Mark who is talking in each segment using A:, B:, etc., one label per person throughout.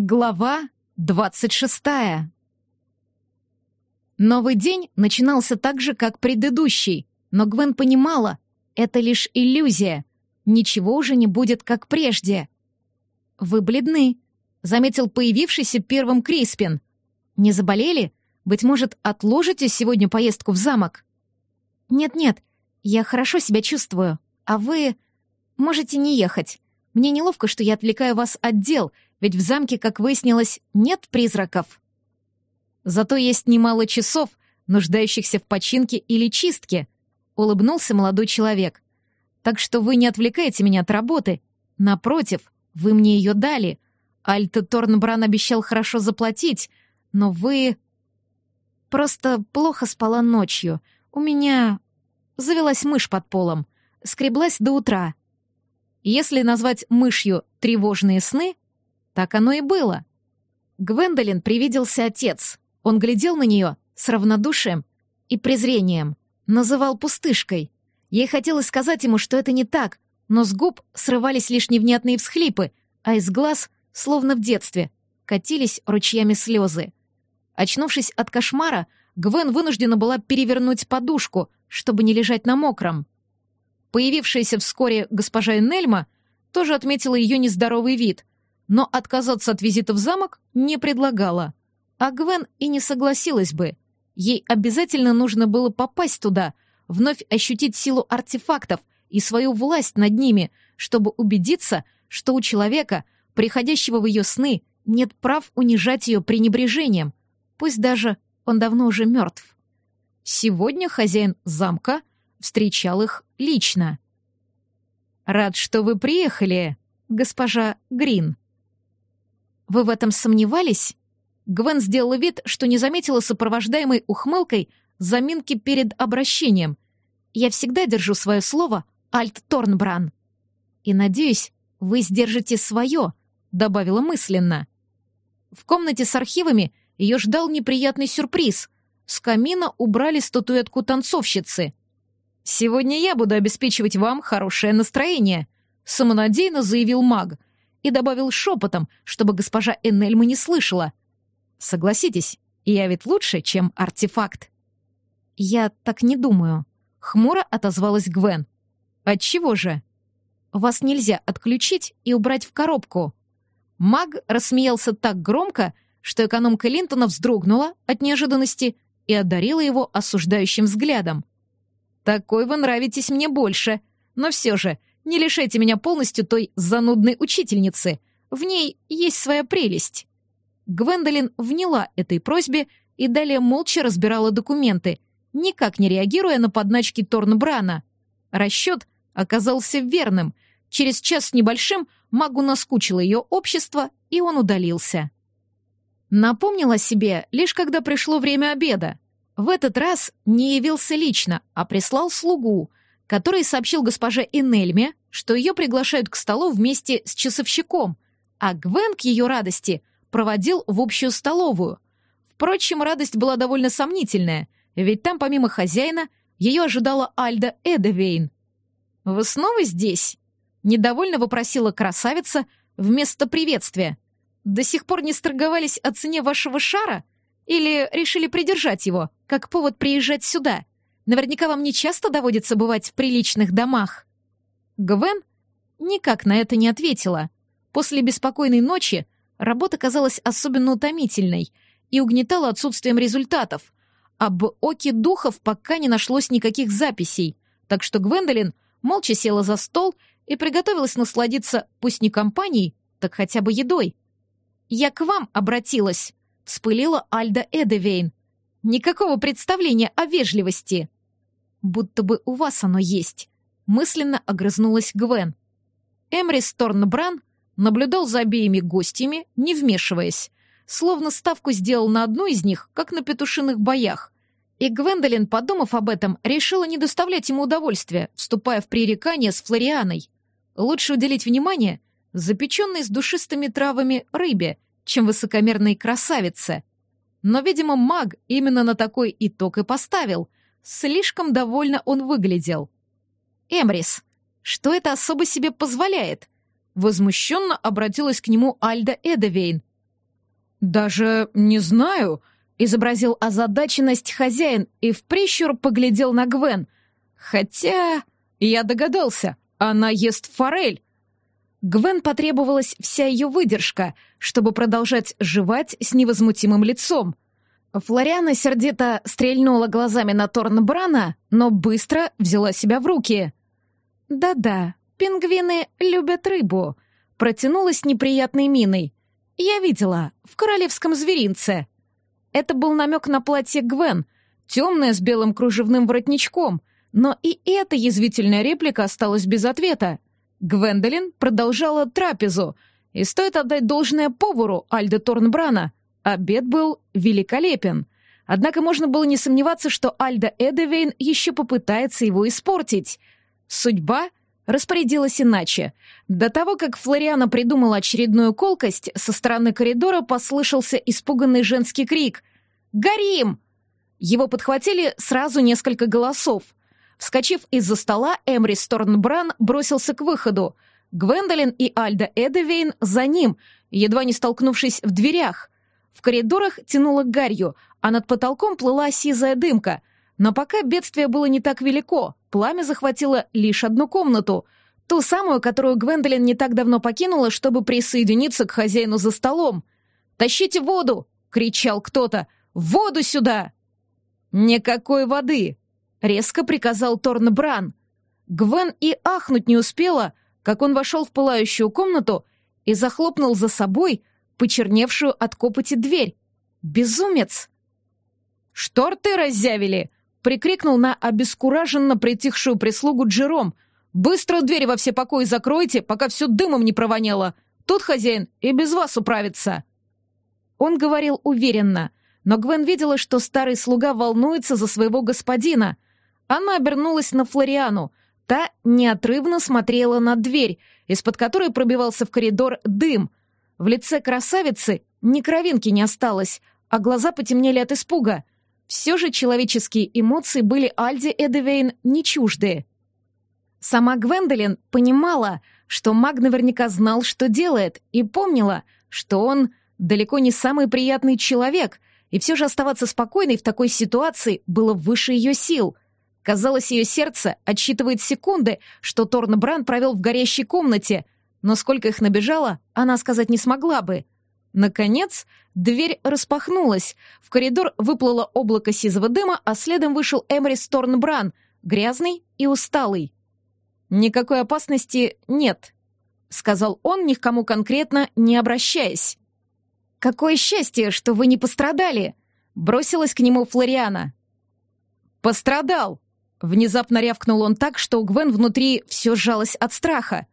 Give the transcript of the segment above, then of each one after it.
A: Глава двадцать шестая. Новый день начинался так же, как предыдущий, но Гвен понимала, это лишь иллюзия. Ничего уже не будет, как прежде. «Вы бледны», — заметил появившийся первым Криспин. «Не заболели? Быть может, отложите сегодня поездку в замок?» «Нет-нет, я хорошо себя чувствую, а вы можете не ехать. Мне неловко, что я отвлекаю вас от дел», — ведь в замке, как выяснилось, нет призраков. Зато есть немало часов, нуждающихся в починке или чистке, улыбнулся молодой человек. Так что вы не отвлекаете меня от работы. Напротив, вы мне ее дали. Альта Торнбран обещал хорошо заплатить, но вы... Просто плохо спала ночью. У меня завелась мышь под полом. Скреблась до утра. Если назвать мышью тревожные сны, так оно и было. Гвендолин привиделся отец. Он глядел на нее с равнодушием и презрением, называл пустышкой. Ей хотелось сказать ему, что это не так, но с губ срывались лишь невнятные всхлипы, а из глаз, словно в детстве, катились ручьями слезы. Очнувшись от кошмара, Гвен вынуждена была перевернуть подушку, чтобы не лежать на мокром. Появившаяся вскоре госпожа Энельма тоже отметила ее нездоровый вид — но отказаться от визита в замок не предлагала. А Гвен и не согласилась бы. Ей обязательно нужно было попасть туда, вновь ощутить силу артефактов и свою власть над ними, чтобы убедиться, что у человека, приходящего в ее сны, нет прав унижать ее пренебрежением, пусть даже он давно уже мертв. Сегодня хозяин замка встречал их лично. «Рад, что вы приехали, госпожа Грин», вы в этом сомневались? Гвен сделала вид, что не заметила сопровождаемой ухмылкой заминки перед обращением. Я всегда держу свое слово, Альт Торнбран. И надеюсь, вы сдержите свое, добавила мысленно. В комнате с архивами ее ждал неприятный сюрприз. С камина убрали статуэтку танцовщицы. «Сегодня я буду обеспечивать вам хорошее настроение», — самонадеянно заявил маг — и добавил шепотом, чтобы госпожа Энельма не слышала. «Согласитесь, я ведь лучше, чем артефакт». «Я так не думаю», — хмуро отозвалась Гвен. «Отчего же?» «Вас нельзя отключить и убрать в коробку». Маг рассмеялся так громко, что экономка Линтона вздрогнула от неожиданности и одарила его осуждающим взглядом. «Такой вы нравитесь мне больше, но все же не лишайте меня полностью той занудной учительницы. В ней есть своя прелесть». Гвендолин вняла этой просьбе и далее молча разбирала документы, никак не реагируя на подначки Торнбрана. Расчет оказался верным. Через час с небольшим магу наскучило ее общество, и он удалился. Напомнила себе, лишь когда пришло время обеда. В этот раз не явился лично, а прислал слугу, который сообщил госпоже Инельме, что ее приглашают к столу вместе с часовщиком, а Гвен к ее радости проводил в общую столовую. Впрочем, радость была довольно сомнительная, ведь там помимо хозяина ее ожидала Альда Эдевейн. «Вы снова здесь?» — недовольно вопросила красавица вместо приветствия. «До сих пор не сторговались о цене вашего шара? Или решили придержать его, как повод приезжать сюда?» Наверняка вам не часто доводится бывать в приличных домах». Гвен никак на это не ответила. После беспокойной ночи работа казалась особенно утомительной и угнетала отсутствием результатов. Об оке духов пока не нашлось никаких записей, так что Гвендолин молча села за стол и приготовилась насладиться пусть не компанией, так хотя бы едой. «Я к вам обратилась», — вспылила Альда Эдевейн. «Никакого представления о вежливости» будто бы у вас оно есть», — мысленно огрызнулась Гвен. Эмрис Торнбран наблюдал за обеими гостями, не вмешиваясь, словно ставку сделал на одну из них, как на петушиных боях. И Гвендолин, подумав об этом, решила не доставлять ему удовольствия, вступая в пререкание с Флорианой. Лучше уделить внимание запеченной с душистыми травами рыбе, чем высокомерной красавице. Но, видимо, маг именно на такой итог и поставил — Слишком довольно он выглядел. «Эмрис, что это особо себе позволяет?» Возмущенно обратилась к нему Альда Эдовейн. «Даже не знаю», — изобразил озадаченность хозяин и в прищур поглядел на Гвен. «Хотя...» «Я догадался, она ест форель». Гвен потребовалась вся ее выдержка, чтобы продолжать жевать с невозмутимым лицом. Флориана сердито стрельнула глазами на Торнбрана, но быстро взяла себя в руки. «Да-да, пингвины любят рыбу», — протянулась неприятной миной. «Я видела, в королевском зверинце». Это был намек на платье Гвен, темное с белым кружевным воротничком, но и эта язвительная реплика осталась без ответа. Гвендолин продолжала трапезу, и стоит отдать должное повару Альде Торнбрана. Обед был великолепен. Однако можно было не сомневаться, что Альда Эдевейн еще попытается его испортить. Судьба распорядилась иначе. До того, как Флориана придумала очередную колкость, со стороны коридора послышался испуганный женский крик. «Горим!» Его подхватили сразу несколько голосов — Вскочив из-за стола, Эмри Сторнбран бросился к выходу. Гвендолин и Альда Эдевейн за ним, едва не столкнувшись в дверях. В коридорах тянуло гарью, а над потолком плыла сизая дымка. Но пока бедствие было не так велико, пламя захватило лишь одну комнату, ту самую, которую Гвендолин не так давно покинула, чтобы присоединиться к хозяину за столом. «Тащите воду!» — кричал кто-то. «Воду сюда!» «Никакой воды!» — резко приказал Торн Бран. Гвен и ахнуть не успела, как он вошел в пылающую комнату и захлопнул за собой почерневшую от копоти дверь. «Безумец!» «Что рты раззявили?» — прикрикнул на обескураженно притихшую прислугу Джером. «Быстро дверь во все покои закройте, пока все дымом не провоняло. Тут хозяин и без вас управится». Он говорил уверенно, но Гвен видела, что старый слуга волнуется за своего господина — она обернулась на Флориану. Та неотрывно смотрела на дверь, из-под которой пробивался в коридор дым. В лице красавицы ни кровинки не осталось, а глаза потемнели от испуга. Все же человеческие эмоции были Альди Эдевейн не чужды. Сама Гвендолин понимала, что маг наверняка знал, что делает, и помнила, что он далеко не самый приятный человек, и все же оставаться спокойной в такой ситуации было выше ее сил — Казалось, ее сердце отсчитывает секунды, что Торн Бран провел в горящей комнате, но сколько их набежало, она сказать не смогла бы. Наконец, дверь распахнулась, в коридор выплыло облако сизого дыма, а следом вышел Эмрис Торнбран, грязный и усталый. «Никакой опасности нет», — сказал он, ни к кому конкретно не обращаясь. «Какое счастье, что вы не пострадали!» — бросилась к нему Флориана. «Пострадал!» Внезапно рявкнул он так, что у Гвен внутри все сжалось от страха.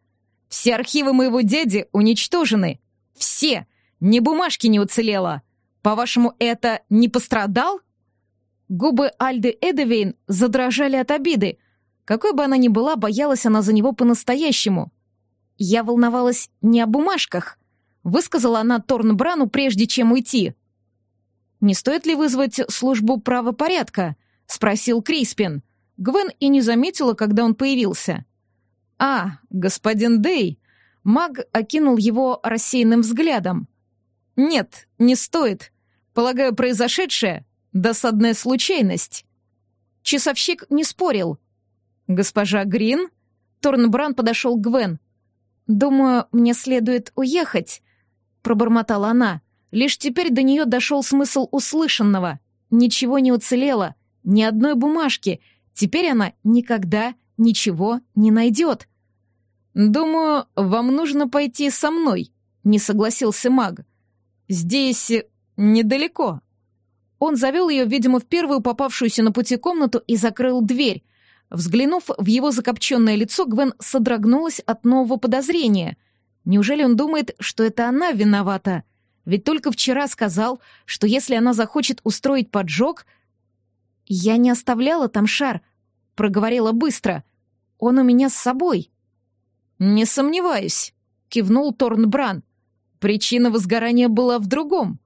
A: «Все архивы моего дяди уничтожены. Все! Ни бумажки не уцелело. По-вашему, это не пострадал?» Губы Альды Эдевейн задрожали от обиды. Какой бы она ни была, боялась она за него по-настоящему. «Я волновалась не о бумажках», — высказала она Торнбрану, прежде чем уйти. «Не стоит ли вызвать службу правопорядка?» — спросил Криспин. — Гвен и не заметила, когда он появился. «А, господин Дей!» Маг окинул его рассеянным взглядом. «Нет, не стоит. Полагаю, произошедшее — досадная случайность». Часовщик не спорил. «Госпожа Грин?» Торнбран подошел к Гвен. «Думаю, мне следует уехать», — пробормотала она. Лишь теперь до нее дошел смысл услышанного. Ничего не уцелело, ни одной бумажки — Теперь она никогда ничего не найдет. «Думаю, вам нужно пойти со мной», — не согласился маг. «Здесь недалеко». Он завел ее, видимо, в первую попавшуюся на пути комнату и закрыл дверь. Взглянув в его закопченное лицо, Гвен содрогнулась от нового подозрения. Неужели он думает, что это она виновата? Ведь только вчера сказал, что если она захочет устроить поджог, «Я не оставляла там шар», — проговорила быстро. «Он у меня с собой». «Не сомневаюсь», — кивнул Торнбран. «Причина возгорания была в другом».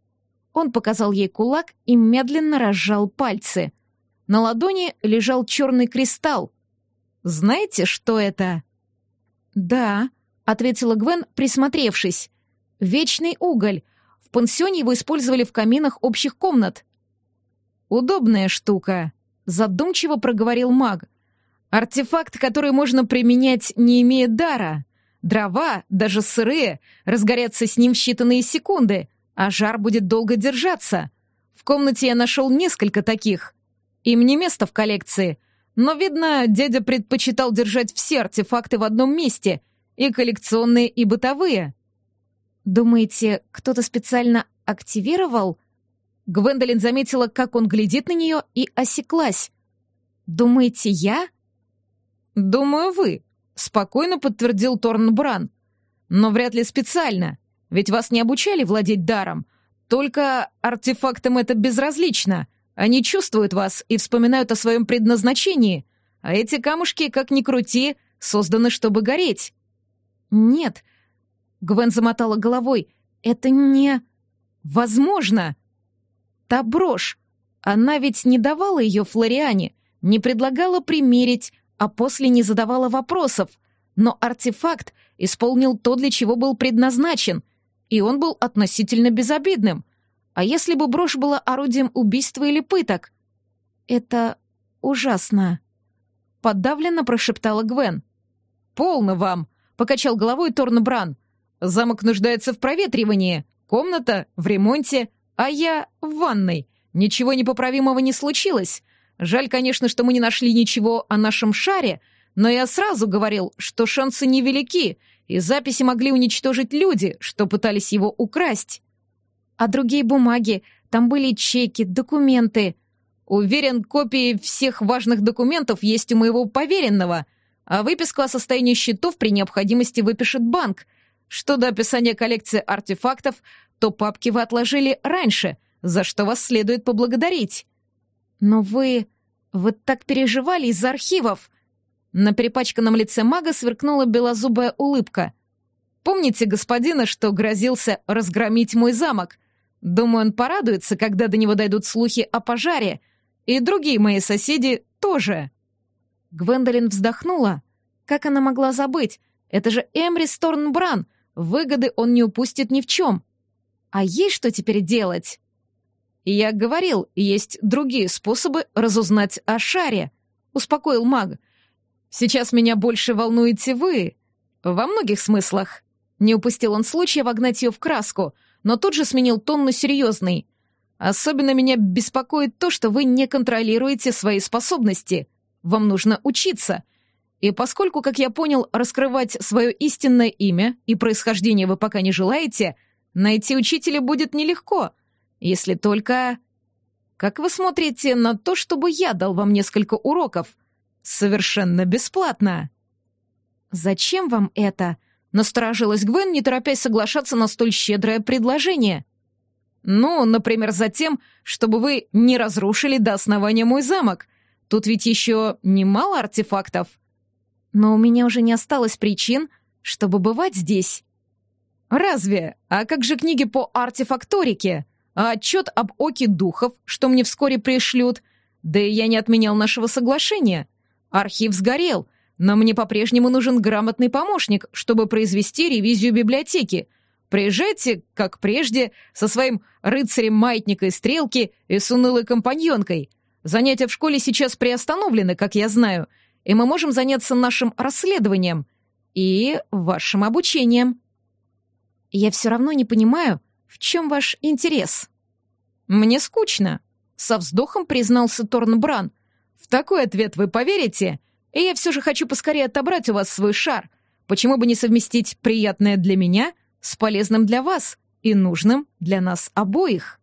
A: Он показал ей кулак и медленно разжал пальцы. На ладони лежал черный кристалл. «Знаете, что это?» «Да», — ответила Гвен, присмотревшись. «Вечный уголь. В пансионе его использовали в каминах общих комнат. «Удобная штука», — задумчиво проговорил маг. «Артефакт, который можно применять, не имея дара. Дрова, даже сырые, разгорятся с ним в считанные секунды, а жар будет долго держаться. В комнате я нашел несколько таких. Им не место в коллекции, но, видно, дядя предпочитал держать все артефакты в одном месте, и коллекционные, и бытовые. Думаете, кто-то специально активировал? Гвендолин заметила, как он глядит на нее, и осеклась. Думаете, я? Думаю, вы, спокойно подтвердил Торнбран. Но вряд ли специально, ведь вас не обучали владеть даром. Только артефактам это безразлично. Они чувствуют вас и вспоминают о своем предназначении. А эти камушки, как ни крути, созданы, чтобы гореть. Нет. Гвен замотала головой. Это не... Возможно. Та брошь. Она ведь не давала ее Флориане, не предлагала примерить, а после не задавала вопросов. Но артефакт исполнил то, для чего был предназначен, и он был относительно безобидным. А если бы брошь была орудием убийства или пыток? Это ужасно. Подавленно прошептала Гвен. «Полно вам!» — покачал головой Торнбран. «Замок нуждается в проветривании, комната в ремонте, а я в ванной. Ничего непоправимого не случилось. Жаль, конечно, что мы не нашли ничего о нашем шаре, но я сразу говорил, что шансы невелики, и записи могли уничтожить люди, что пытались его украсть. А другие бумаги, там были чеки, документы. Уверен, копии всех важных документов есть у моего поверенного, а выписку о состоянии счетов при необходимости выпишет банк. Что до описания коллекции артефактов, то папки вы отложили раньше, за что вас следует поблагодарить. «Но вы... вы так переживали из-за архивов!» На перепачканном лице мага сверкнула белозубая улыбка. «Помните господина, что грозился разгромить мой замок? Думаю, он порадуется, когда до него дойдут слухи о пожаре. И другие мои соседи тоже». Гвендолин вздохнула. Как она могла забыть? Это же Эмри Сторнбран. Выгоды он не упустит ни в чем. А ей что теперь делать? «Я говорил, есть другие способы разузнать о шаре», — успокоил маг. «Сейчас меня больше волнуете вы. Во многих смыслах». Не упустил он случая вогнать ее в краску, но тут же сменил тон на серьезный. «Особенно меня беспокоит то, что вы не контролируете свои способности. Вам нужно учиться. И поскольку, как я понял, раскрывать свое истинное имя и происхождение вы пока не желаете, найти учителя будет нелегко, если только... Как вы смотрите на то, чтобы я дал вам несколько уроков? Совершенно бесплатно. Зачем вам это? Насторожилась Гвен, не торопясь соглашаться на столь щедрое предложение. Ну, например, за тем, чтобы вы не разрушили до основания мой замок. Тут ведь еще немало артефактов. Но у меня уже не осталось причин, чтобы бывать здесь. Разве? А как же книги по артефакторике? а отчет об оке духов, что мне вскоре пришлют. Да и я не отменял нашего соглашения. Архив сгорел, но мне по-прежнему нужен грамотный помощник, чтобы произвести ревизию библиотеки. Приезжайте, как прежде, со своим рыцарем маятника и стрелки и с унылой компаньонкой. Занятия в школе сейчас приостановлены, как я знаю, и мы можем заняться нашим расследованием и вашим обучением. Я все равно не понимаю, в чем ваш интерес?» «Мне скучно», — со вздохом признался Торнбран. «В такой ответ вы поверите? И я все же хочу поскорее отобрать у вас свой шар. Почему бы не совместить приятное для меня с полезным для вас и нужным для нас обоих?»